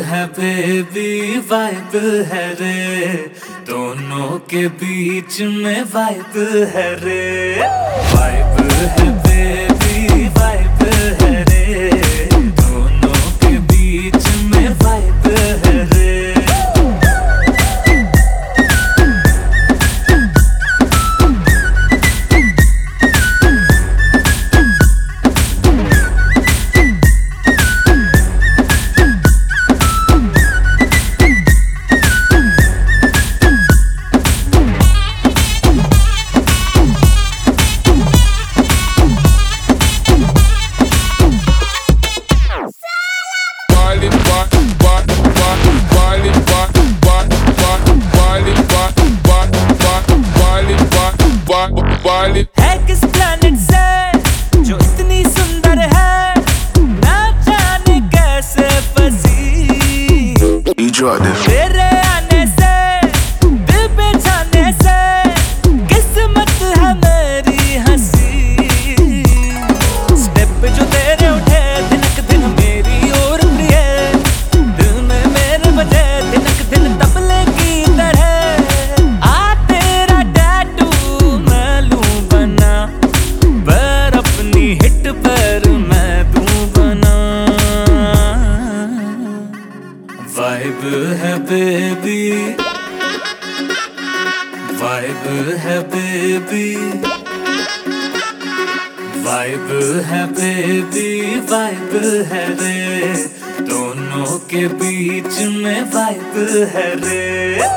है baby vibe है रे। दोनों के बीच में वाइब है रे। वाइब है want it. Heck is plan vibe है बेबी वाइब है बेबी वाइब है बेबी वाइब है रे. दोनों के बीच में वाइब है रे.